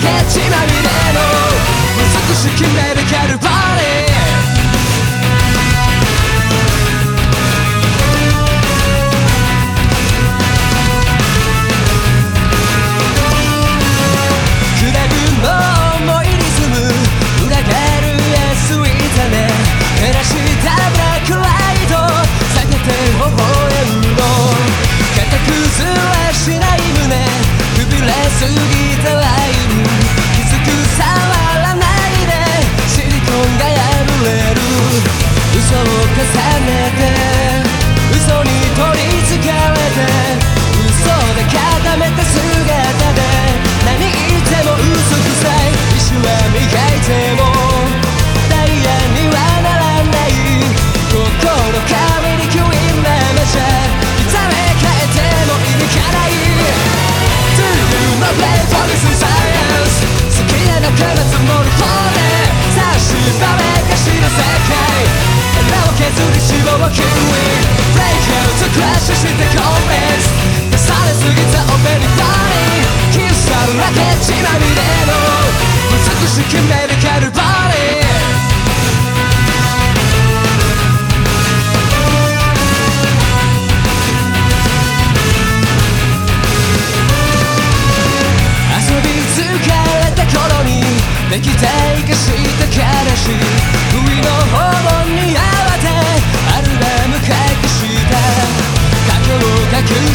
血まみれの美しきメディカルバレーためかしの世界穴を削り脂肪をキウイブレイクアウトクラッシュしてコンベンス出されすぎたオペリバディキスさらけ血まみれの美しくメディカルバディできていかし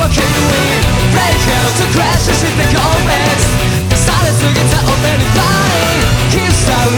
血まみれの美しき